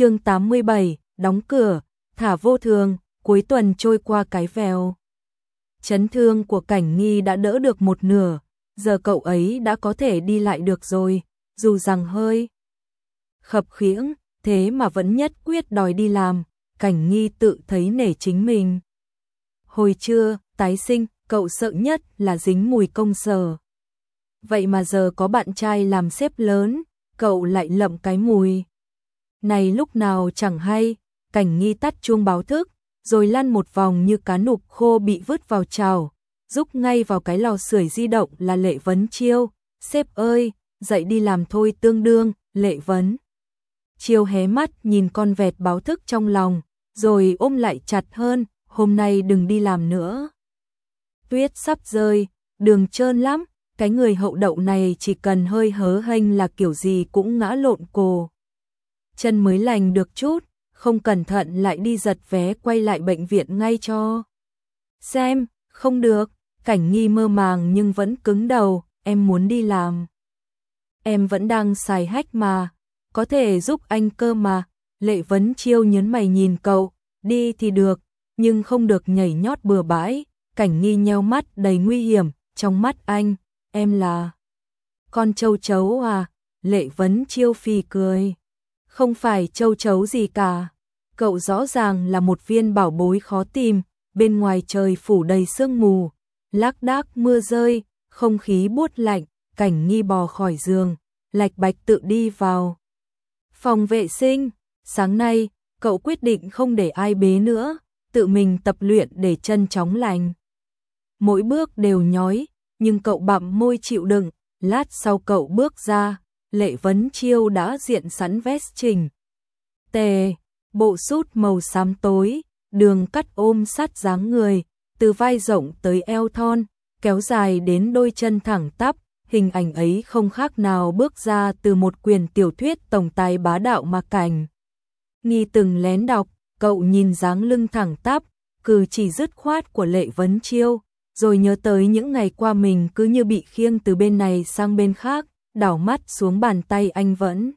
chương 87, đóng cửa, thả vô thường, cuối tuần trôi qua cái vèo. Chấn thương của cảnh nghi đã đỡ được một nửa, giờ cậu ấy đã có thể đi lại được rồi, dù rằng hơi khập khiễng, thế mà vẫn nhất quyết đòi đi làm, cảnh nghi tự thấy nể chính mình. Hồi trưa, tái sinh, cậu sợ nhất là dính mùi công sở. Vậy mà giờ có bạn trai làm xếp lớn, cậu lại lậm cái mùi. Này lúc nào chẳng hay, cảnh nghi tắt chuông báo thức, rồi lăn một vòng như cá nục khô bị vứt vào chảo, rúc ngay vào cái lò sưởi di động là lệ vấn chiêu. Sếp ơi, dậy đi làm thôi tương đương, lệ vấn. Chiêu hé mắt nhìn con vẹt báo thức trong lòng, rồi ôm lại chặt hơn, hôm nay đừng đi làm nữa. Tuyết sắp rơi, đường trơn lắm, cái người hậu đậu này chỉ cần hơi hớ hênh là kiểu gì cũng ngã lộn cồ Chân mới lành được chút, không cẩn thận lại đi giật vé quay lại bệnh viện ngay cho. Xem, không được, cảnh nghi mơ màng nhưng vẫn cứng đầu, em muốn đi làm. Em vẫn đang xài hách mà, có thể giúp anh cơ mà. Lệ vấn chiêu nhấn mày nhìn cậu, đi thì được, nhưng không được nhảy nhót bừa bãi. Cảnh nghi nheo mắt đầy nguy hiểm, trong mắt anh, em là con châu chấu à? Lệ vấn chiêu phì cười. Không phải châu chấu gì cả. Cậu rõ ràng là một viên bảo bối khó tìm, bên ngoài trời phủ đầy sương mù, lác đác mưa rơi, không khí buốt lạnh, cảnh nghi bò khỏi giường, lạch bạch tự đi vào. Phòng vệ sinh, sáng nay, cậu quyết định không để ai bế nữa, tự mình tập luyện để chân chóng lành. Mỗi bước đều nhói, nhưng cậu bặm môi chịu đựng, lát sau cậu bước ra, lệ vấn chiêu đã diện sẵn vest trình. Tề, bộ sút màu xám tối, đường cắt ôm sát dáng người, từ vai rộng tới eo thon, kéo dài đến đôi chân thẳng tắp, hình ảnh ấy không khác nào bước ra từ một quyền tiểu thuyết tổng tài bá đạo mà cảnh. Nghi từng lén đọc, cậu nhìn dáng lưng thẳng tắp, cử chỉ dứt khoát của lệ vấn chiêu, rồi nhớ tới những ngày qua mình cứ như bị khiêng từ bên này sang bên khác, đảo mắt xuống bàn tay anh vẫn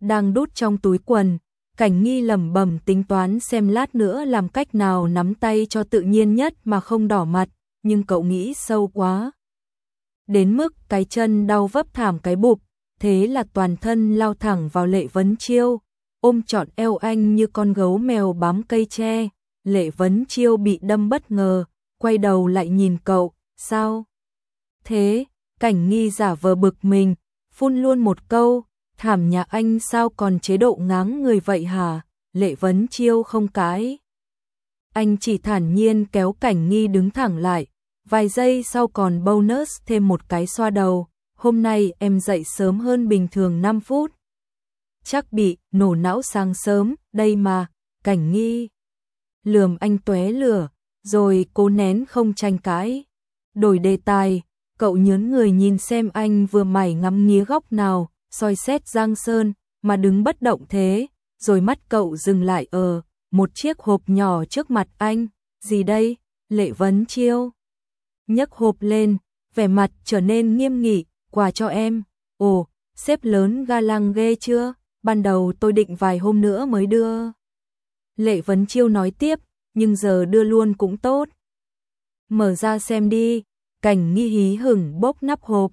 đang đút trong túi quần. Cảnh nghi lầm bầm tính toán xem lát nữa làm cách nào nắm tay cho tự nhiên nhất mà không đỏ mặt, nhưng cậu nghĩ sâu quá. Đến mức cái chân đau vấp thảm cái bụp, thế là toàn thân lao thẳng vào lệ vấn chiêu, ôm trọn eo anh như con gấu mèo bám cây tre. Lệ vấn chiêu bị đâm bất ngờ, quay đầu lại nhìn cậu, sao? Thế, cảnh nghi giả vờ bực mình, phun luôn một câu, thảm nhà anh sao còn chế độ ngáng người vậy hả? Lệ vấn chiêu không cái. Anh chỉ thản nhiên kéo cảnh nghi đứng thẳng lại, vài giây sau còn bonus thêm một cái xoa đầu, hôm nay em dậy sớm hơn bình thường 5 phút. Chắc bị nổ não sáng sớm, đây mà, cảnh nghi. Lườm anh tué lửa, rồi cố nén không tranh cãi. Đổi đề tài, cậu nhớn người nhìn xem anh vừa mải ngắm nghía góc nào, soi xét Giang Sơn, mà đứng bất động thế, rồi mắt cậu dừng lại ở một chiếc hộp nhỏ trước mặt anh, gì đây? Lệ vấn chiêu. nhấc hộp lên, vẻ mặt trở nên nghiêm nghị, quà cho em. Ồ, xếp lớn ga lăng ghê chưa? Ban đầu tôi định vài hôm nữa mới đưa. Lệ vấn chiêu nói tiếp, nhưng giờ đưa luôn cũng tốt. Mở ra xem đi, cảnh nghi hí hửng bốc nắp hộp.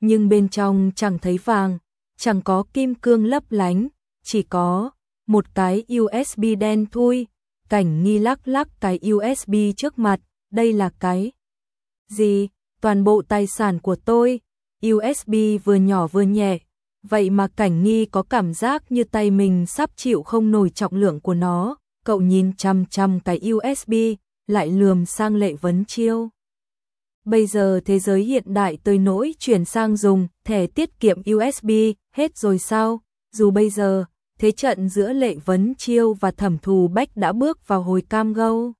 Nhưng bên trong chẳng thấy vàng, chẳng có kim cương lấp lánh, chỉ có một cái USB đen thui. Cảnh nghi lắc lắc cái USB trước mặt, đây là cái gì? Toàn bộ tài sản của tôi, USB vừa nhỏ vừa nhẹ, vậy mà cảnh nghi có cảm giác như tay mình sắp chịu không nổi trọng lượng của nó, cậu nhìn chăm chăm cái USB, lại lườm sang lệ vấn chiêu. Bây giờ thế giới hiện đại tới nỗi chuyển sang dùng thẻ tiết kiệm USB, hết rồi sao? Dù bây giờ, thế trận giữa lệ vấn chiêu và thẩm thù bách đã bước vào hồi cam gâu.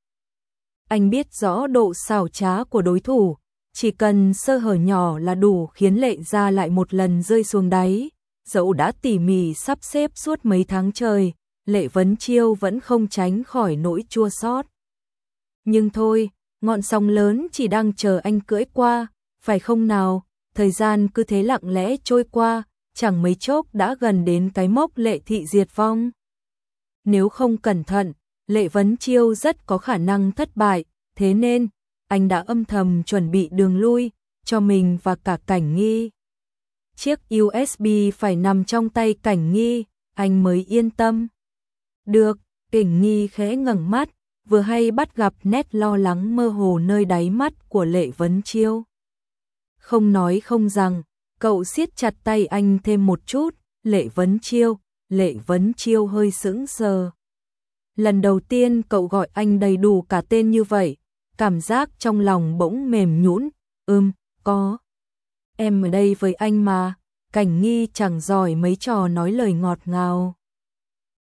Anh biết rõ độ xảo trá của đối thủ, chỉ cần sơ hở nhỏ là đủ khiến lệ ra lại một lần rơi xuống đáy. Dẫu đã tỉ mỉ sắp xếp suốt mấy tháng trời, lệ vấn chiêu vẫn không tránh khỏi nỗi chua xót. Nhưng thôi, ngọn sóng lớn chỉ đang chờ anh cưỡi qua, phải không nào? Thời gian cứ thế lặng lẽ trôi qua, chẳng mấy chốc đã gần đến cái mốc lệ thị diệt vong. Nếu không cẩn thận, lệ vấn chiêu rất có khả năng thất bại, thế nên, anh đã âm thầm chuẩn bị đường lui, cho mình và cả cảnh nghi. Chiếc USB phải nằm trong tay cảnh nghi, anh mới yên tâm. Được, cảnh nghi khẽ ngẩng mắt, vừa hay bắt gặp nét lo lắng mơ hồ nơi đáy mắt của lệ vấn chiêu. Không nói không rằng, cậu siết chặt tay anh thêm một chút, lệ vấn chiêu, lệ vấn chiêu hơi sững sờ. Lần đầu tiên cậu gọi anh đầy đủ cả tên như vậy, cảm giác trong lòng bỗng mềm nhũn, ưm, có. Em ở đây với anh mà, cảnh nghi chẳng giỏi mấy trò nói lời ngọt ngào.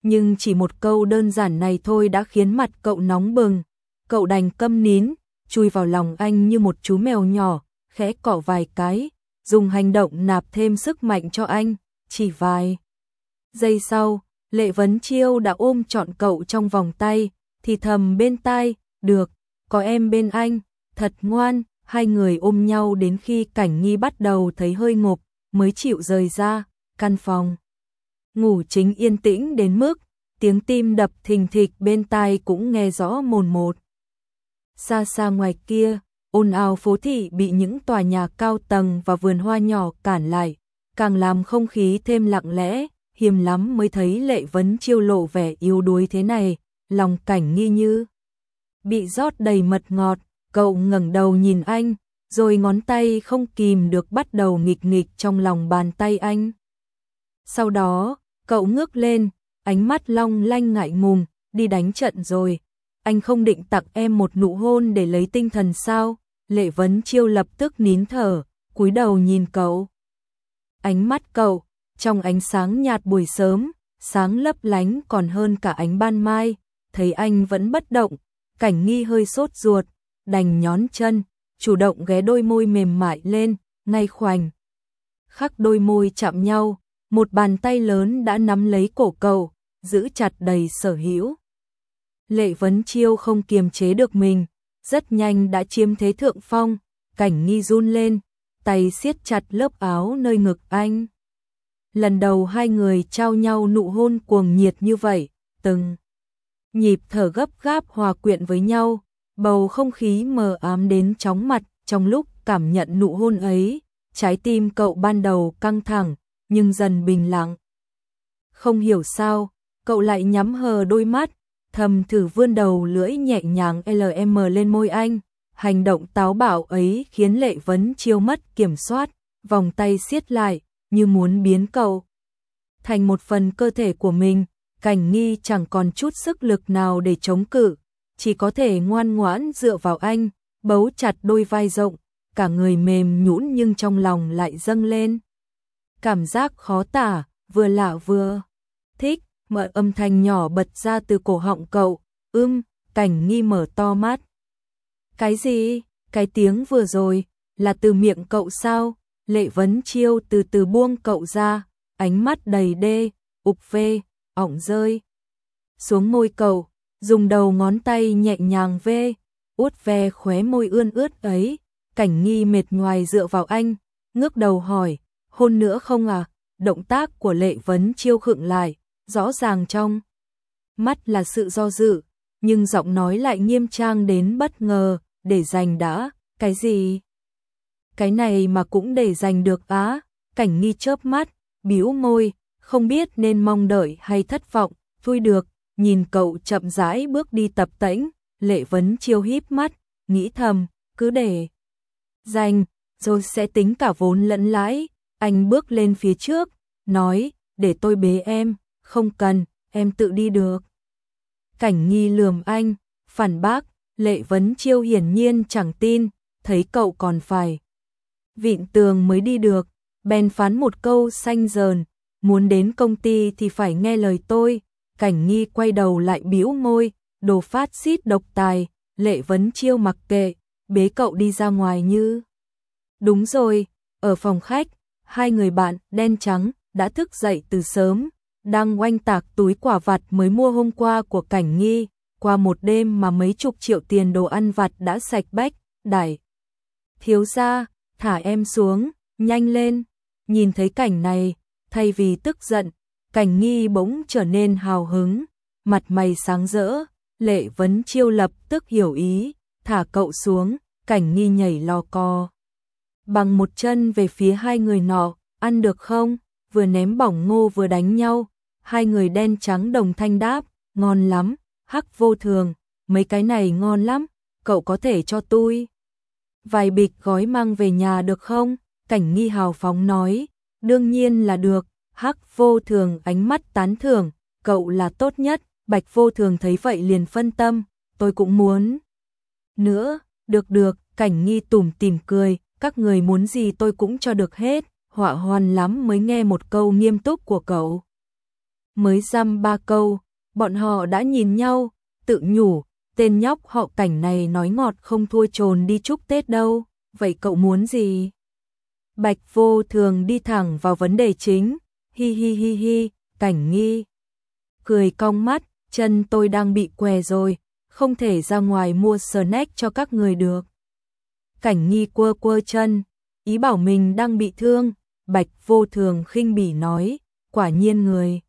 Nhưng chỉ một câu đơn giản này thôi đã khiến mặt cậu nóng bừng, cậu đành câm nín, chui vào lòng anh như một chú mèo nhỏ, khẽ cọ vài cái, dùng hành động nạp thêm sức mạnh cho anh, chỉ vài. Giây sau, Lệ Vấn Chiêu đã ôm trọn cậu trong vòng tay, thì thầm bên tai, được, có em bên anh, thật ngoan, hai người ôm nhau đến khi cảnh nghi bắt đầu thấy hơi ngộp, mới chịu rời ra, căn phòng. Ngủ chính yên tĩnh đến mức, tiếng tim đập thình thịch bên tai cũng nghe rõ mồn một. Xa xa ngoài kia, ồn ào phố thị bị những tòa nhà cao tầng và vườn hoa nhỏ cản lại, càng làm không khí thêm lặng lẽ, hiếm lắm mới thấy lệ vấn chiêu lộ vẻ yếu đuối thế này, lòng cảnh nghi như bị rót đầy mật ngọt, cậu ngẩng đầu nhìn anh, rồi ngón tay không kìm được bắt đầu nghịch nghịch trong lòng bàn tay anh. Sau đó, cậu ngước lên, ánh mắt long lanh ngại ngùng, đi đánh trận rồi. Anh không định tặng em một nụ hôn để lấy tinh thần sao? Lệ Vấn Chiêu lập tức nín thở, cúi đầu nhìn cậu. Ánh mắt cậu, trong ánh sáng nhạt buổi sớm, sáng lấp lánh còn hơn cả ánh ban mai, thấy anh vẫn bất động, cảnh nghi hơi sốt ruột, đành nhón chân, chủ động ghé đôi môi mềm mại lên, ngay khoảnh. Khắc đôi môi chạm nhau, một bàn tay lớn đã nắm lấy cổ cậu, giữ chặt đầy sở hữu. Lệ Vấn Chiêu không kiềm chế được mình, rất nhanh đã chiếm thế thượng phong, cảnh nghi run lên, tay siết chặt lớp áo nơi ngực anh. Lần đầu hai người trao nhau nụ hôn cuồng nhiệt như vậy, từng nhịp thở gấp gáp hòa quyện với nhau, bầu không khí mờ ám đến chóng mặt trong lúc cảm nhận nụ hôn ấy, trái tim cậu ban đầu căng thẳng, nhưng dần bình lặng. Không hiểu sao, cậu lại nhắm hờ đôi mắt, thầm thử vươn đầu lưỡi nhẹ nhàng LM lên môi anh. Hành động táo bạo ấy khiến lệ vấn chiêu mất kiểm soát, vòng tay siết lại, như muốn biến cậu thành một phần cơ thể của mình. Cảnh nghi chẳng còn chút sức lực nào để chống cự, chỉ có thể ngoan ngoãn dựa vào anh, bấu chặt đôi vai rộng, cả người mềm nhũn nhưng trong lòng lại dâng lên. Cảm giác khó tả, vừa lạ vừa thích, mọi âm thanh nhỏ bật ra từ cổ họng cậu, ưm, cảnh nghi mở to mắt. Cái gì? Cái tiếng vừa rồi, là từ miệng cậu sao? Lệ vấn chiêu từ từ buông cậu ra, ánh mắt đầy đê, ục phê, ỏng rơi. Xuống môi cậu, dùng đầu ngón tay nhẹ nhàng vê, út ve khóe môi ươn ướt ấy, cảnh nghi mệt ngoài dựa vào anh, ngước đầu hỏi, hôn nữa không à? Động tác của lệ vấn chiêu khựng lại, rõ ràng trong mắt là sự do dự, nhưng giọng nói lại nghiêm trang đến bất ngờ, để giành đã, cái gì? Cái này mà cũng để giành được á, cảnh nghi chớp mắt, bĩu môi, không biết nên mong đợi hay thất vọng, vui được, nhìn cậu chậm rãi bước đi tập tễnh, lệ vấn chiêu híp mắt, nghĩ thầm, cứ để dành, rồi sẽ tính cả vốn lẫn lãi, anh bước lên phía trước, nói, để tôi bế em, không cần, em tự đi được. Cảnh nghi lườm anh, phản bác, lệ vấn chiêu hiển nhiên chẳng tin, thấy cậu còn phải. Vịn tường mới đi được, bèn phán một câu xanh dờn, muốn đến công ty thì phải nghe lời tôi, cảnh nghi quay đầu lại bĩu môi, đồ phát xít độc tài, lệ vấn chiêu mặc kệ, bế cậu đi ra ngoài như. Đúng rồi, ở phòng khách, hai người bạn đen trắng đã thức dậy từ sớm, đang oanh tạc túi quả vặt mới mua hôm qua của cảnh nghi, qua một đêm mà mấy chục triệu tiền đồ ăn vặt đã sạch bách, đài Thiếu ra, thả em xuống, nhanh lên, nhìn thấy cảnh này, thay vì tức giận, cảnh nghi bỗng trở nên hào hứng, mặt mày sáng rỡ, lệ vấn chiêu lập tức hiểu ý, thả cậu xuống, cảnh nghi nhảy lò co. Bằng một chân về phía hai người nọ, ăn được không? Vừa ném bỏng ngô vừa đánh nhau, hai người đen trắng đồng thanh đáp, ngon lắm, hắc vô thường, mấy cái này ngon lắm, cậu có thể cho tôi. Vài bịch gói mang về nhà được không? Cảnh nghi hào phóng nói, đương nhiên là được, hắc vô thường ánh mắt tán thưởng, cậu là tốt nhất, bạch vô thường thấy vậy liền phân tâm, tôi cũng muốn. Nữa, được được, cảnh nghi tủm tìm cười, các người muốn gì tôi cũng cho được hết, họa hoan lắm mới nghe một câu nghiêm túc của cậu. Mới dăm ba câu, bọn họ đã nhìn nhau, tự nhủ, tên nhóc họ cảnh này nói ngọt không thua trồn đi chúc Tết đâu, vậy cậu muốn gì? Bạch vô thường đi thẳng vào vấn đề chính, hi hi hi hi, cảnh nghi. Cười cong mắt, chân tôi đang bị què rồi, không thể ra ngoài mua snack cho các người được. Cảnh nghi quơ quơ chân, ý bảo mình đang bị thương, bạch vô thường khinh bỉ nói, quả nhiên người.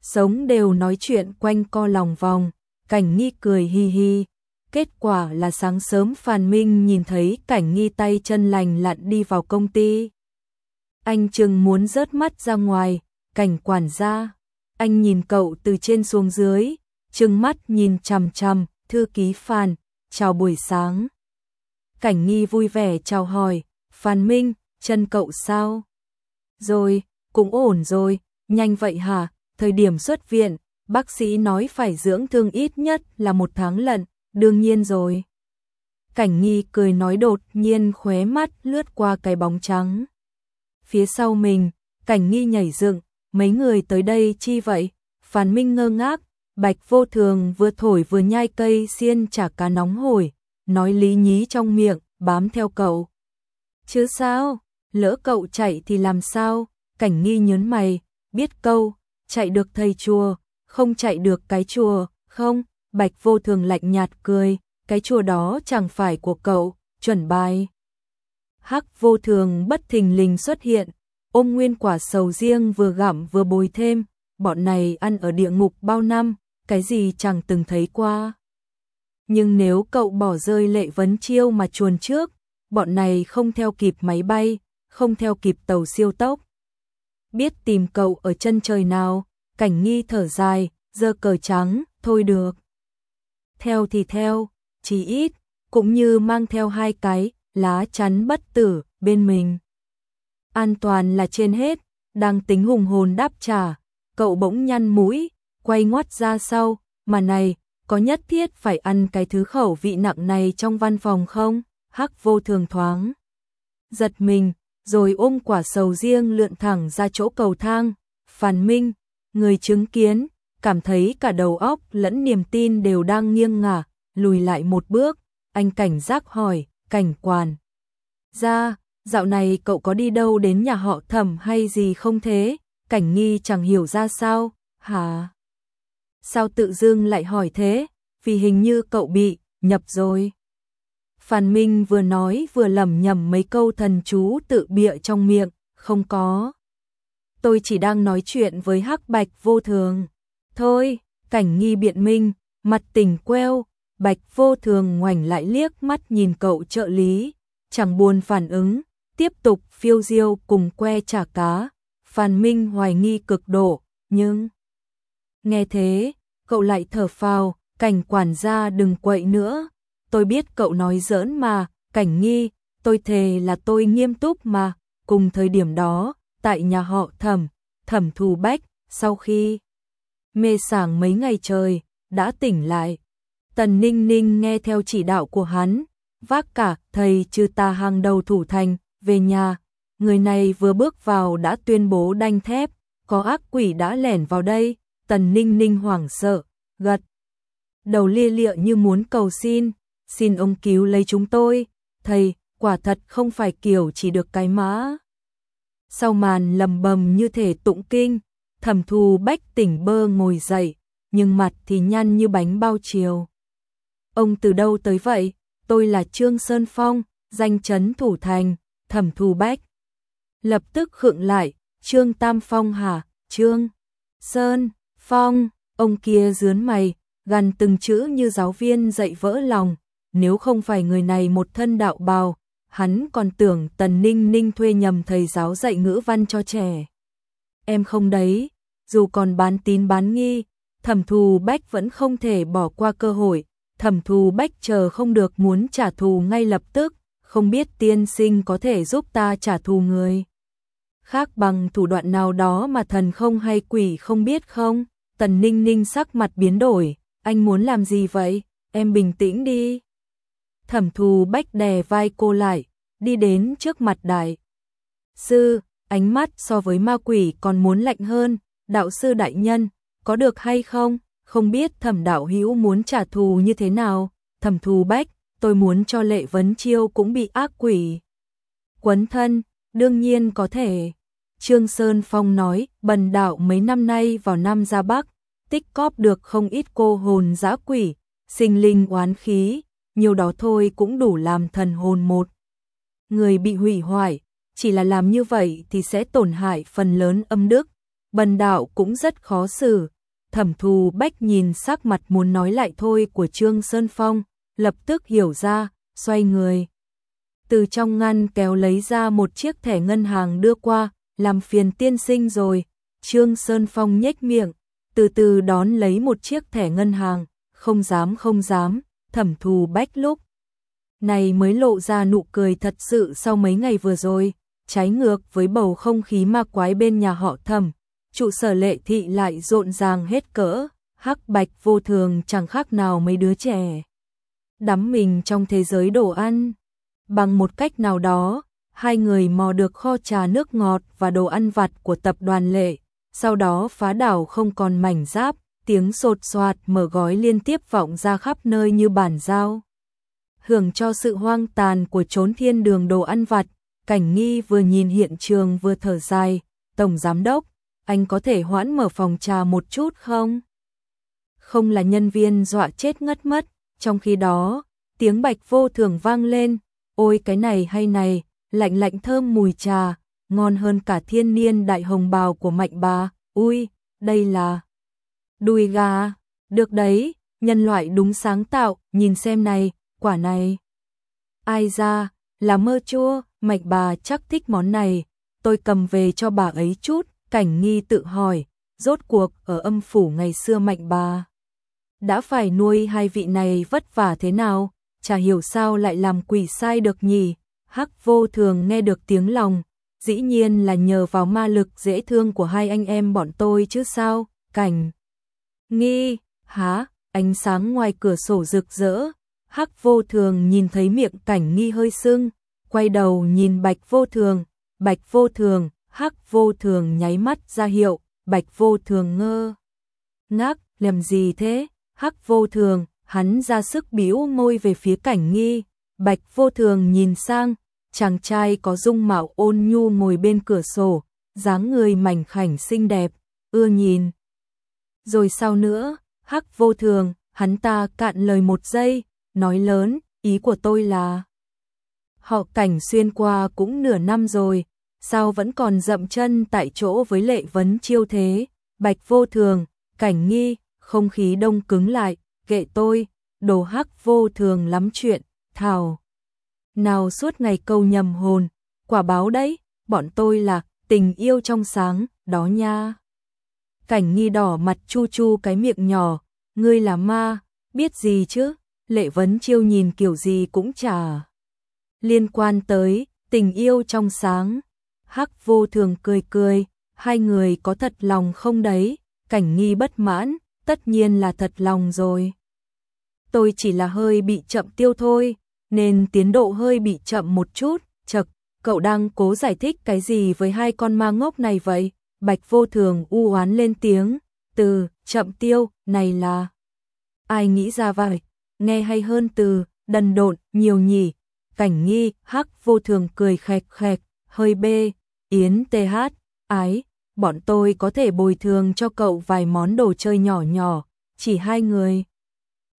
Sống đều nói chuyện quanh co lòng vòng, cảnh nghi cười hi hi. Kết quả là sáng sớm Phan Minh nhìn thấy cảnh nghi tay chân lành lặn đi vào công ty. Anh chừng muốn rớt mắt ra ngoài, cảnh quản gia. Anh nhìn cậu từ trên xuống dưới, chừng mắt nhìn chằm chằm, thư ký Phan, chào buổi sáng. Cảnh nghi vui vẻ chào hỏi, Phan Minh, chân cậu sao? Rồi, cũng ổn rồi, nhanh vậy hả? Thời điểm xuất viện, bác sĩ nói phải dưỡng thương ít nhất là một tháng lận, đương nhiên rồi. Cảnh nghi cười nói đột nhiên khóe mắt lướt qua cái bóng trắng. Phía sau mình, cảnh nghi nhảy dựng, mấy người tới đây chi vậy? Phan Minh ngơ ngác, bạch vô thường vừa thổi vừa nhai cây xiên chả cá nóng hổi, nói lý nhí trong miệng, bám theo cậu. Chứ sao, lỡ cậu chạy thì làm sao, cảnh nghi nhớn mày, biết câu, chạy được thầy chùa, không chạy được cái chùa, không, bạch vô thường lạnh nhạt cười, cái chùa đó chẳng phải của cậu, chuẩn bài. Hắc vô thường bất thình lình xuất hiện, ôm nguyên quả sầu riêng vừa gặm vừa bồi thêm, bọn này ăn ở địa ngục bao năm, cái gì chẳng từng thấy qua. Nhưng nếu cậu bỏ rơi lệ vấn chiêu mà chuồn trước, bọn này không theo kịp máy bay, không theo kịp tàu siêu tốc. Biết tìm cậu ở chân trời nào, cảnh nghi thở dài, giơ cờ trắng, thôi được. Theo thì theo, chỉ ít, cũng như mang theo hai cái, lá chắn bất tử, bên mình. An toàn là trên hết, đang tính hùng hồn đáp trả, cậu bỗng nhăn mũi, quay ngoắt ra sau, mà này, có nhất thiết phải ăn cái thứ khẩu vị nặng này trong văn phòng không? Hắc vô thường thoáng. Giật mình, rồi ôm quả sầu riêng lượn thẳng ra chỗ cầu thang. Phàn Minh, người chứng kiến, cảm thấy cả đầu óc lẫn niềm tin đều đang nghiêng ngả, lùi lại một bước, anh cảnh giác hỏi, cảnh quan. Ra, dạo này cậu có đi đâu đến nhà họ thẩm hay gì không thế? Cảnh nghi chẳng hiểu ra sao, hả? Sao tự dưng lại hỏi thế? Vì hình như cậu bị nhập rồi. Phan Minh vừa nói vừa lẩm nhẩm mấy câu thần chú tự bịa trong miệng, không có. Tôi chỉ đang nói chuyện với Hắc Bạch vô thường. Thôi, cảnh nghi biện minh, mặt tỉnh queo, Bạch vô thường ngoảnh lại liếc mắt nhìn cậu trợ lý, chẳng buồn phản ứng, tiếp tục phiêu diêu cùng que chả cá. Phan Minh hoài nghi cực độ, nhưng... Nghe thế, cậu lại thở phào, cảnh quản gia đừng quậy nữa. Tôi biết cậu nói giỡn mà, cảnh nghi, tôi thề là tôi nghiêm túc mà. Cùng thời điểm đó, tại nhà họ thẩm, thẩm thù bách, sau khi mê sảng mấy ngày trời, đã tỉnh lại. Tần Ninh Ninh nghe theo chỉ đạo của hắn, vác cả thầy trừ ta hàng đầu thủ thành, về nhà. Người này vừa bước vào đã tuyên bố đanh thép, có ác quỷ đã lẻn vào đây, Tần Ninh Ninh hoảng sợ, gật. Đầu lia lịa như muốn cầu xin, xin ông cứu lấy chúng tôi, thầy, quả thật không phải kiểu chỉ được cái má Sau màn lầm bầm như thể tụng kinh, thẩm thù bách tỉnh bơ ngồi dậy, nhưng mặt thì nhăn như bánh bao chiều. Ông từ đâu tới vậy? Tôi là Trương Sơn Phong, danh chấn thủ thành, thẩm thù bách. Lập tức khựng lại, Trương Tam Phong hả? Trương Sơn Phong, ông kia dướn mày, gần từng chữ như giáo viên dạy vỡ lòng, nếu không phải người này một thân đạo bào, hắn còn tưởng Tần Ninh Ninh thuê nhầm thầy giáo dạy ngữ văn cho trẻ. Em không đấy, dù còn bán tín bán nghi, thẩm thù bách vẫn không thể bỏ qua cơ hội, thẩm thù bách chờ không được muốn trả thù ngay lập tức, không biết tiên sinh có thể giúp ta trả thù người. Khác bằng thủ đoạn nào đó mà thần không hay quỷ không biết không? Tần ninh ninh sắc mặt biến đổi, anh muốn làm gì vậy? Em bình tĩnh đi. Thẩm thù bách đè vai cô lại, đi đến trước mặt đại. Sư, ánh mắt so với ma quỷ còn muốn lạnh hơn, đạo sư đại nhân, có được hay không? Không biết thẩm đạo hữu muốn trả thù như thế nào? Thẩm thù bách, tôi muốn cho lệ vấn chiêu cũng bị ác quỷ. Quấn thân, đương nhiên có thể. Trương Sơn Phong nói, bần đạo mấy năm nay vào Nam ra Bắc, tích cóp được không ít cô hồn giã quỷ, sinh linh oán khí, nhiều đó thôi cũng đủ làm thần hồn một. Người bị hủy hoại, chỉ là làm như vậy thì sẽ tổn hại phần lớn âm đức, bần đạo cũng rất khó xử. Thẩm thù bách nhìn sắc mặt muốn nói lại thôi của Trương Sơn Phong, lập tức hiểu ra, xoay người. Từ trong ngăn kéo lấy ra một chiếc thẻ ngân hàng đưa qua, làm phiền tiên sinh rồi. Trương Sơn Phong nhếch miệng, từ từ đón lấy một chiếc thẻ ngân hàng, không dám không dám, thẩm thù bách lúc. Này mới lộ ra nụ cười thật sự sau mấy ngày vừa rồi, trái ngược với bầu không khí ma quái bên nhà họ thẩm, trụ sở lệ thị lại rộn ràng hết cỡ, hắc bạch vô thường chẳng khác nào mấy đứa trẻ. Đắm mình trong thế giới đồ ăn, bằng một cách nào đó, hai người mò được kho trà nước ngọt và đồ ăn vặt của tập đoàn lệ, sau đó phá đảo không còn mảnh giáp, tiếng sột soạt mở gói liên tiếp vọng ra khắp nơi như bản giao. Hưởng cho sự hoang tàn của trốn thiên đường đồ ăn vặt, cảnh nghi vừa nhìn hiện trường vừa thở dài, Tổng Giám Đốc, anh có thể hoãn mở phòng trà một chút không? Không là nhân viên dọa chết ngất mất, trong khi đó, tiếng bạch vô thường vang lên, ôi cái này hay này, lạnh lạnh thơm mùi trà, ngon hơn cả thiên niên đại hồng bào của mạnh bà, ui, đây là đùi gà, được đấy, nhân loại đúng sáng tạo, nhìn xem này, quả này. Ai ra, là mơ chua, mạnh bà chắc thích món này, tôi cầm về cho bà ấy chút, cảnh nghi tự hỏi, rốt cuộc ở âm phủ ngày xưa mạnh bà. Đã phải nuôi hai vị này vất vả thế nào, chả hiểu sao lại làm quỷ sai được nhỉ, Hắc vô thường nghe được tiếng lòng, dĩ nhiên là nhờ vào ma lực dễ thương của hai anh em bọn tôi chứ sao, cảnh. Nghi, há, ánh sáng ngoài cửa sổ rực rỡ, hắc vô thường nhìn thấy miệng cảnh nghi hơi sưng, quay đầu nhìn bạch vô thường, bạch vô thường, hắc vô thường nháy mắt ra hiệu, bạch vô thường ngơ. Ngác, làm gì thế, hắc vô thường, hắn ra sức biểu môi về phía cảnh nghi, bạch vô thường nhìn sang, chàng trai có dung mạo ôn nhu ngồi bên cửa sổ, dáng người mảnh khảnh xinh đẹp, ưa nhìn. Rồi sau nữa, hắc vô thường, hắn ta cạn lời một giây, nói lớn, ý của tôi là... Họ cảnh xuyên qua cũng nửa năm rồi, sao vẫn còn dậm chân tại chỗ với lệ vấn chiêu thế, bạch vô thường, cảnh nghi, không khí đông cứng lại, kệ tôi, đồ hắc vô thường lắm chuyện, thảo nào suốt ngày câu nhầm hồn, quả báo đấy, bọn tôi là tình yêu trong sáng, đó nha. Cảnh nghi đỏ mặt chu chu cái miệng nhỏ, ngươi là ma, biết gì chứ, lệ vấn chiêu nhìn kiểu gì cũng chả. Liên quan tới, tình yêu trong sáng, hắc vô thường cười cười, hai người có thật lòng không đấy, cảnh nghi bất mãn, tất nhiên là thật lòng rồi. Tôi chỉ là hơi bị chậm tiêu thôi, nên tiến độ hơi bị chậm một chút, chật, cậu đang cố giải thích cái gì với hai con ma ngốc này vậy? Bạch vô thường u oán lên tiếng, từ, chậm tiêu, này là... Ai nghĩ ra vậy? Nghe hay hơn từ, đần độn, nhiều nhỉ, cảnh nghi, hắc vô thường cười khẹt khẹt, hơi bê, yến tê hát, ái, bọn tôi có thể bồi thường cho cậu vài món đồ chơi nhỏ nhỏ, chỉ hai người.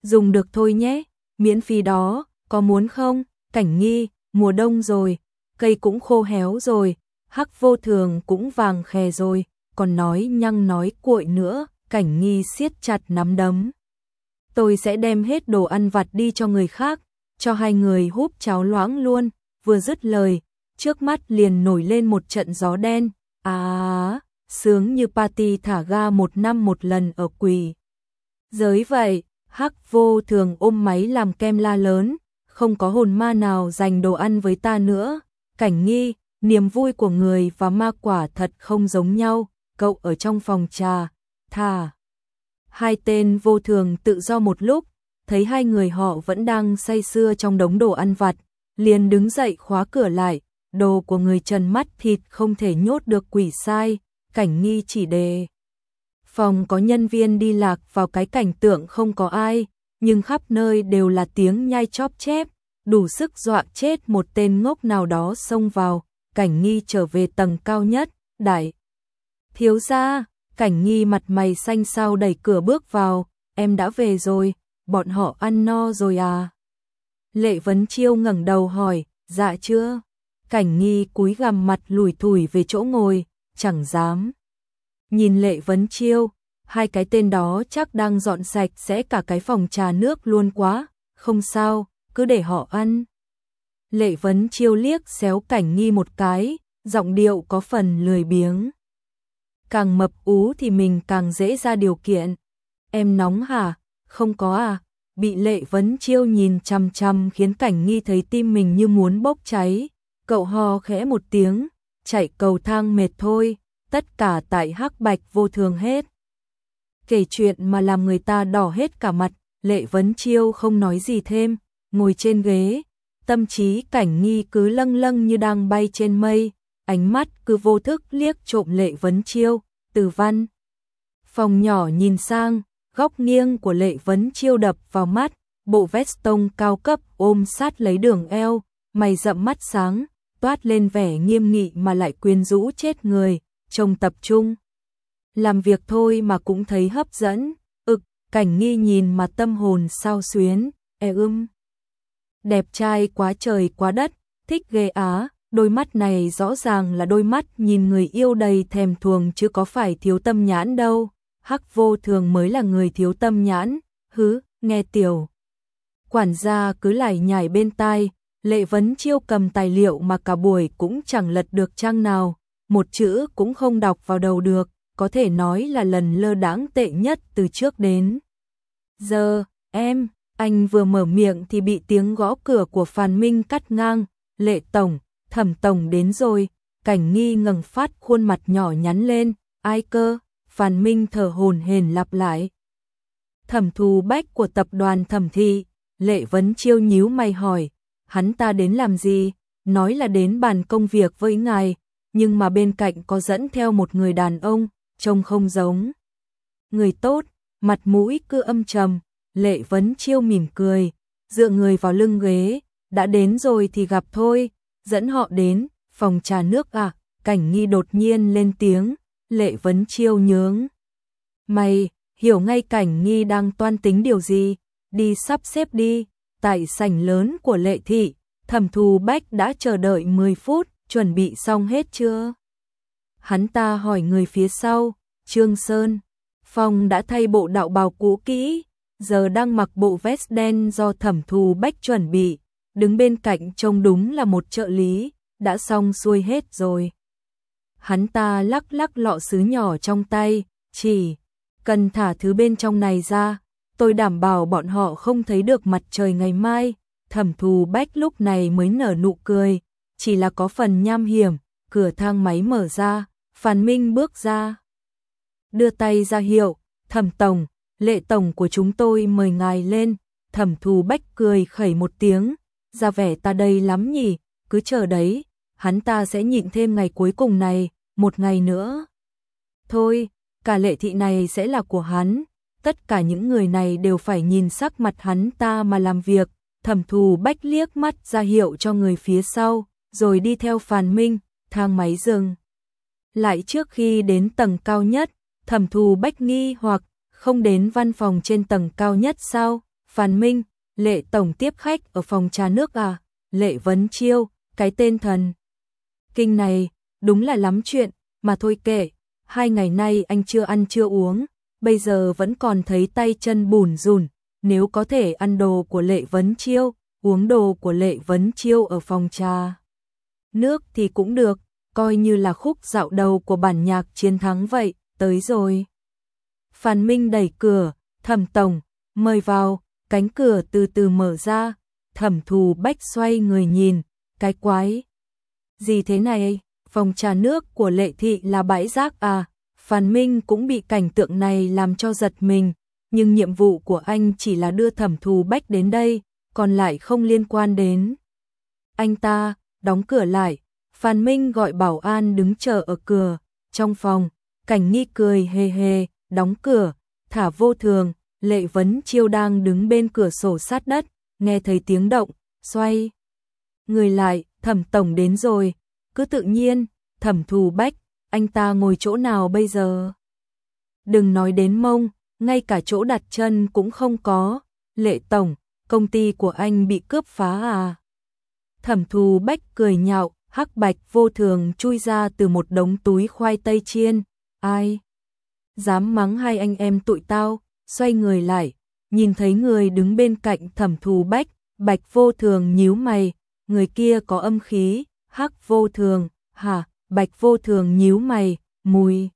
Dùng được thôi nhé, miễn phí đó, có muốn không? Cảnh nghi, mùa đông rồi, cây cũng khô héo rồi, Hắc vô thường cũng vàng khè rồi, còn nói nhăng nói cuội nữa, cảnh nghi siết chặt nắm đấm. Tôi sẽ đem hết đồ ăn vặt đi cho người khác, cho hai người húp cháo loãng luôn, vừa dứt lời, trước mắt liền nổi lên một trận gió đen, à, sướng như party thả ga một năm một lần ở quỳ. Giới vậy, hắc vô thường ôm máy làm kem la lớn, không có hồn ma nào dành đồ ăn với ta nữa, cảnh nghi, niềm vui của người và ma quả thật không giống nhau, cậu ở trong phòng trà, thà. Hai tên vô thường tự do một lúc, thấy hai người họ vẫn đang say sưa trong đống đồ ăn vặt, liền đứng dậy khóa cửa lại, đồ của người trần mắt thịt không thể nhốt được quỷ sai, cảnh nghi chỉ đề. Phòng có nhân viên đi lạc vào cái cảnh tượng không có ai, nhưng khắp nơi đều là tiếng nhai chóp chép, đủ sức dọa chết một tên ngốc nào đó xông vào, cảnh nghi trở về tầng cao nhất, đại. Thiếu gia, cảnh nghi mặt mày xanh xao đẩy cửa bước vào, em đã về rồi, bọn họ ăn no rồi à? Lệ Vấn Chiêu ngẩng đầu hỏi, dạ chưa? Cảnh nghi cúi gằm mặt lùi thủi về chỗ ngồi, chẳng dám. Nhìn Lệ Vấn Chiêu, hai cái tên đó chắc đang dọn sạch sẽ cả cái phòng trà nước luôn quá, không sao, cứ để họ ăn. Lệ Vấn Chiêu liếc xéo cảnh nghi một cái, giọng điệu có phần lười biếng. Càng mập ú thì mình càng dễ ra điều kiện. Em nóng hả? Không có à? Bị lệ vấn chiêu nhìn chăm chăm khiến cảnh nghi thấy tim mình như muốn bốc cháy. Cậu ho khẽ một tiếng, chạy cầu thang mệt thôi, tất cả tại hắc bạch vô thường hết. Kể chuyện mà làm người ta đỏ hết cả mặt, lệ vấn chiêu không nói gì thêm, ngồi trên ghế, tâm trí cảnh nghi cứ lâng lâng như đang bay trên mây, ánh mắt cứ vô thức liếc trộm lệ vấn chiêu, từ văn. Phòng nhỏ nhìn sang, góc nghiêng của lệ vấn chiêu đập vào mắt, bộ vest tông cao cấp ôm sát lấy đường eo, mày rậm mắt sáng, toát lên vẻ nghiêm nghị mà lại quyến rũ chết người, trông tập trung. Làm việc thôi mà cũng thấy hấp dẫn, ực, cảnh nghi nhìn mà tâm hồn sao xuyến, e ưm. Đẹp trai quá trời quá đất, thích ghê á, đôi mắt này rõ ràng là đôi mắt nhìn người yêu đầy thèm thuồng chứ có phải thiếu tâm nhãn đâu. Hắc vô thường mới là người thiếu tâm nhãn, hứ, nghe tiểu. Quản gia cứ lải nhải bên tai, lệ vấn chiêu cầm tài liệu mà cả buổi cũng chẳng lật được trang nào, một chữ cũng không đọc vào đầu được, có thể nói là lần lơ đãng tệ nhất từ trước đến. Giờ, em, anh vừa mở miệng thì bị tiếng gõ cửa của Phan Minh cắt ngang, lệ tổng, thẩm tổng đến rồi, cảnh nghi ngẩng phát khuôn mặt nhỏ nhắn lên, ai cơ, Phan Minh thở hồn hển lặp lại. Thẩm thù bách của tập đoàn thẩm thị, lệ vấn chiêu nhíu mày hỏi, hắn ta đến làm gì, nói là đến bàn công việc với ngài, nhưng mà bên cạnh có dẫn theo một người đàn ông, trông không giống. Người tốt, mặt mũi cứ âm trầm, lệ vấn chiêu mỉm cười, dựa người vào lưng ghế, đã đến rồi thì gặp thôi, dẫn họ đến, phòng trà nước à, cảnh nghi đột nhiên lên tiếng, lệ vấn chiêu nhướng. Mày, hiểu ngay cảnh nghi đang toan tính điều gì, đi sắp xếp đi, tại sảnh lớn của lệ thị, thẩm thù bách đã chờ đợi 10 phút, chuẩn bị xong hết chưa? Hắn ta hỏi người phía sau, Trương Sơn, Phong đã thay bộ đạo bào cũ kỹ, giờ đang mặc bộ vest đen do thẩm thù bách chuẩn bị, đứng bên cạnh trông đúng là một trợ lý, đã xong xuôi hết rồi. Hắn ta lắc lắc lọ sứ nhỏ trong tay, chỉ cần thả thứ bên trong này ra, tôi đảm bảo bọn họ không thấy được mặt trời ngày mai. Thẩm thù bách lúc này mới nở nụ cười, chỉ là có phần nham hiểm, cửa thang máy mở ra, Phàn Minh bước ra. Đưa tay ra hiệu, thẩm tổng, lệ tổng của chúng tôi mời ngài lên, thẩm thù bách cười khẩy một tiếng, ra vẻ ta đây lắm nhỉ, cứ chờ đấy, hắn ta sẽ nhịn thêm ngày cuối cùng này, một ngày nữa. Thôi, cả lệ thị này sẽ là của hắn, tất cả những người này đều phải nhìn sắc mặt hắn ta mà làm việc, thẩm thù bách liếc mắt ra hiệu cho người phía sau, rồi đi theo phàn minh, thang máy dừng. Lại trước khi đến tầng cao nhất, thẩm thù bách nghi hoặc không đến văn phòng trên tầng cao nhất sao, phàn minh, lệ tổng tiếp khách ở phòng trà nước à, lệ vấn chiêu, cái tên thần. Kinh này, đúng là lắm chuyện, mà thôi kệ, hai ngày nay anh chưa ăn chưa uống, bây giờ vẫn còn thấy tay chân bùn rùn, nếu có thể ăn đồ của Lệ Vấn Chiêu, uống đồ của Lệ Vấn Chiêu ở phòng trà. Nước thì cũng được, coi như là khúc dạo đầu của bản nhạc chiến thắng vậy, tới rồi. Phan Minh đẩy cửa, thẩm tổng, mời vào, cánh cửa từ từ mở ra, thẩm thù bách xoay người nhìn, cái quái. Gì thế này, phòng trà nước của lệ thị là bãi rác à, Phan Minh cũng bị cảnh tượng này làm cho giật mình, nhưng nhiệm vụ của anh chỉ là đưa thẩm thù bách đến đây, còn lại không liên quan đến. Anh ta, đóng cửa lại, Phan Minh gọi bảo an đứng chờ ở cửa, trong phòng, cảnh nghi cười hề hề, đóng cửa, thả vô thường, lệ vấn chiêu đang đứng bên cửa sổ sát đất, nghe thấy tiếng động, xoay. Người lại, thẩm tổng đến rồi, cứ tự nhiên, thẩm thù bách, anh ta ngồi chỗ nào bây giờ? Đừng nói đến mông, ngay cả chỗ đặt chân cũng không có, lệ tổng, công ty của anh bị cướp phá à? Thẩm thù bách cười nhạo, hắc bạch vô thường chui ra từ một đống túi khoai tây chiên, ai? Dám mắng hai anh em tụi tao, xoay người lại, nhìn thấy người đứng bên cạnh thẩm thù bách, bạch vô thường nhíu mày, người kia có âm khí, hắc vô thường, hả, bạch vô thường nhíu mày, mùi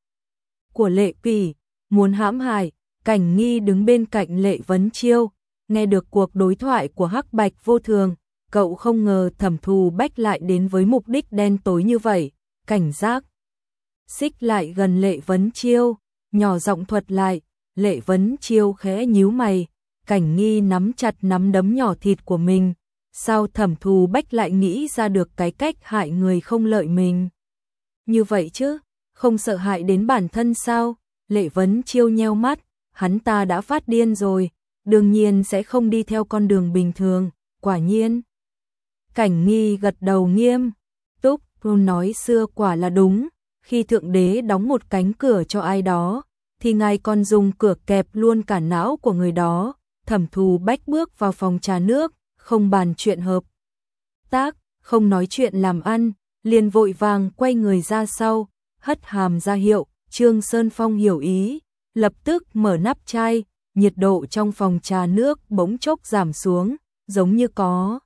của lệ quỷ, muốn hãm hại, cảnh nghi đứng bên cạnh lệ vấn chiêu, nghe được cuộc đối thoại của hắc bạch vô thường, cậu không ngờ thẩm thù bách lại đến với mục đích đen tối như vậy, cảnh giác. Xích lại gần lệ vấn chiêu, nhỏ giọng thuật lại, lệ vấn chiêu khẽ nhíu mày, cảnh nghi nắm chặt nắm đấm nhỏ thịt của mình, sao thẩm thù bách lại nghĩ ra được cái cách hại người không lợi mình. Như vậy chứ, không sợ hại đến bản thân sao, lệ vấn chiêu nheo mắt, hắn ta đã phát điên rồi, đương nhiên sẽ không đi theo con đường bình thường, quả nhiên. Cảnh nghi gật đầu nghiêm, túc, nói xưa quả là đúng, khi thượng đế đóng một cánh cửa cho ai đó, thì ngài còn dùng cửa kẹp luôn cả não của người đó. Thẩm thù bách bước vào phòng trà nước, không bàn chuyện hợp. Tác, không nói chuyện làm ăn, liền vội vàng quay người ra sau, hất hàm ra hiệu, Trương Sơn Phong hiểu ý, lập tức mở nắp chai, nhiệt độ trong phòng trà nước bỗng chốc giảm xuống, giống như có.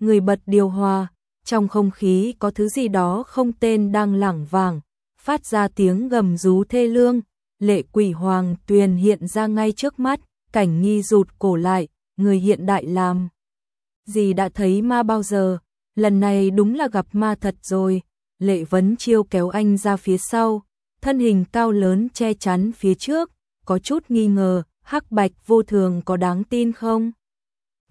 Người bật điều hòa, trong không khí có thứ gì đó không tên đang lẳng vàng, phát ra tiếng gầm rú thê lương, lệ quỷ hoàng tuyền hiện ra ngay trước mắt, cảnh nghi rụt cổ lại, người hiện đại làm. Gì đã thấy ma bao giờ, lần này đúng là gặp ma thật rồi, lệ vấn chiêu kéo anh ra phía sau, thân hình cao lớn che chắn phía trước, có chút nghi ngờ, hắc bạch vô thường có đáng tin không?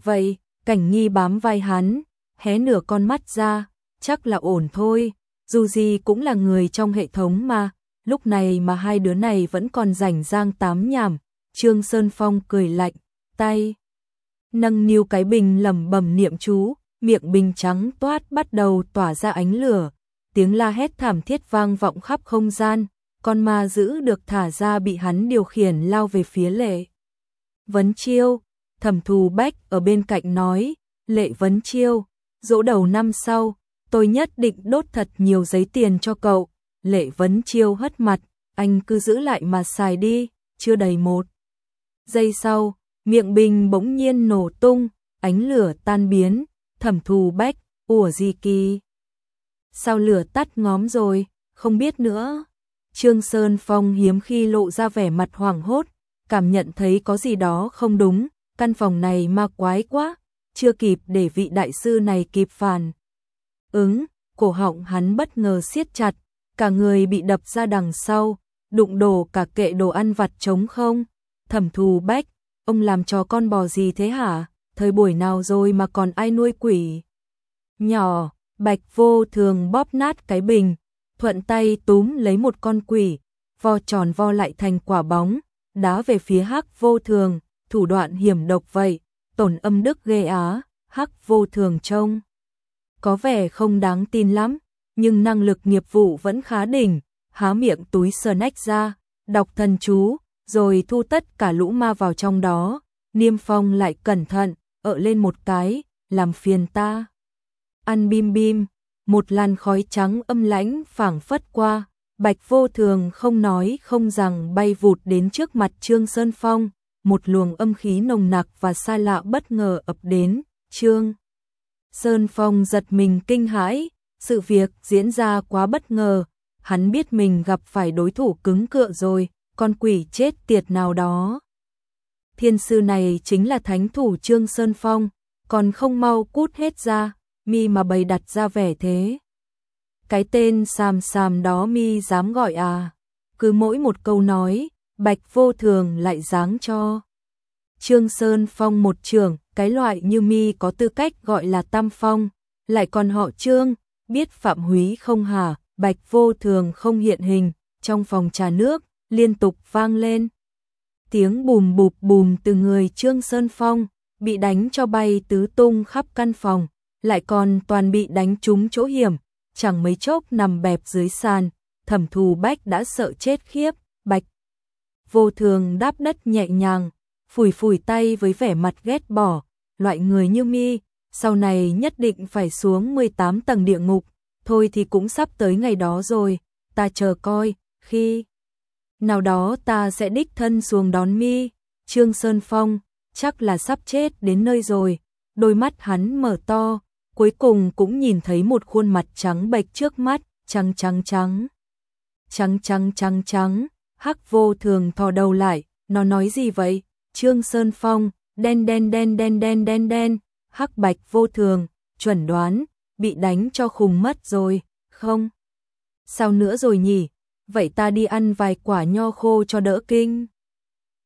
Vậy, cảnh nghi bám vai hắn, hé nửa con mắt ra, chắc là ổn thôi, dù gì cũng là người trong hệ thống mà, lúc này mà hai đứa này vẫn còn rảnh rang tám nhảm, Trương Sơn Phong cười lạnh, tay. Nâng niu cái bình lẩm bẩm niệm chú, miệng bình trắng toát bắt đầu tỏa ra ánh lửa, tiếng la hét thảm thiết vang vọng khắp không gian, con ma giữ được thả ra bị hắn điều khiển lao về phía lệ. Vấn chiêu, thẩm thù bách ở bên cạnh nói, lệ vấn chiêu, dỗ đầu năm sau, tôi nhất định đốt thật nhiều giấy tiền cho cậu, lệ vấn chiêu hất mặt, anh cứ giữ lại mà xài đi, chưa đầy một. Giây sau, miệng bình bỗng nhiên nổ tung, ánh lửa tan biến, thẩm thù bách, ủa gì kỳ. Sao lửa tắt ngóm rồi, không biết nữa. Trương Sơn Phong hiếm khi lộ ra vẻ mặt hoảng hốt, cảm nhận thấy có gì đó không đúng, căn phòng này ma quái quá, chưa kịp để vị đại sư này kịp phản Ứng, cổ họng hắn bất ngờ siết chặt, cả người bị đập ra đằng sau, đụng đổ cả kệ đồ ăn vặt trống không. Thẩm thù bách, ông làm cho con bò gì thế hả? Thời buổi nào rồi mà còn ai nuôi quỷ? Nhỏ, bạch vô thường bóp nát cái bình, thuận tay túm lấy một con quỷ, vo tròn vo lại thành quả bóng, đá về phía hắc vô thường, thủ đoạn hiểm độc vậy, tổn âm đức ghê á, hắc vô thường trông. Có vẻ không đáng tin lắm, nhưng năng lực nghiệp vụ vẫn khá đỉnh, há miệng túi sờ nách ra, đọc thần chú, rồi thu tất cả lũ ma vào trong đó, niêm phong lại cẩn thận, ợ lên một cái, làm phiền ta. Ăn bim bim, một làn khói trắng âm lãnh phảng phất qua, Bạch Vô Thường không nói không rằng bay vụt đến trước mặt Trương Sơn Phong, một luồng âm khí nồng nặc và xa lạ bất ngờ ập đến, Trương Sơn Phong giật mình kinh hãi, sự việc diễn ra quá bất ngờ, hắn biết mình gặp phải đối thủ cứng cựa rồi, con quỷ chết tiệt nào đó. Thiên sư này chính là thánh thủ Trương Sơn Phong, còn không mau cút hết ra, mi mà bày đặt ra vẻ thế. Cái tên xàm xàm đó mi dám gọi à, cứ mỗi một câu nói, bạch vô thường lại dáng cho. Trương Sơn Phong một trường, cái loại như mi có tư cách gọi là tam phong, lại còn họ trương, biết phạm húy không hả, bạch vô thường không hiện hình, trong phòng trà nước, liên tục vang lên. Tiếng bùm bụp bùm từ người Trương Sơn Phong, bị đánh cho bay tứ tung khắp căn phòng, lại còn toàn bị đánh trúng chỗ hiểm, chẳng mấy chốc nằm bẹp dưới sàn, thẩm thù bách đã sợ chết khiếp. Vô thường đáp đất nhẹ nhàng, phủi phủi tay với vẻ mặt ghét bỏ, loại người như mi, sau này nhất định phải xuống 18 tầng địa ngục, thôi thì cũng sắp tới ngày đó rồi, ta chờ coi, khi nào đó ta sẽ đích thân xuống đón mi, Trương Sơn Phong, chắc là sắp chết đến nơi rồi, đôi mắt hắn mở to, cuối cùng cũng nhìn thấy một khuôn mặt trắng bệch trước mắt, trắng trắng trắng. Trắng trắng trắng trắng, hắc vô thường thò đầu lại, nó nói gì vậy? Trương Sơn Phong, đen đen đen đen đen đen đen, hắc bạch vô thường, chuẩn đoán, bị đánh cho khùng mất rồi, không? Sao nữa rồi nhỉ? Vậy ta đi ăn vài quả nho khô cho đỡ kinh.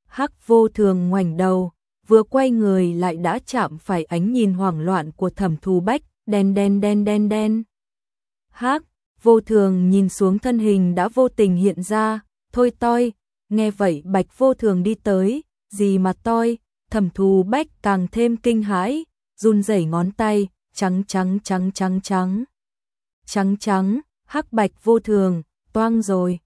Hắc vô thường ngoảnh đầu, vừa quay người lại đã chạm phải ánh nhìn hoảng loạn của thẩm thù bách, đen đen đen đen đen. Hắc, vô thường nhìn xuống thân hình đã vô tình hiện ra, thôi toi, nghe vậy bạch vô thường đi tới, gì mà toi, thẩm thù bách càng thêm kinh hãi, run rẩy ngón tay, trắng trắng trắng trắng trắng. Trắng trắng, hắc bạch vô thường, toang rồi.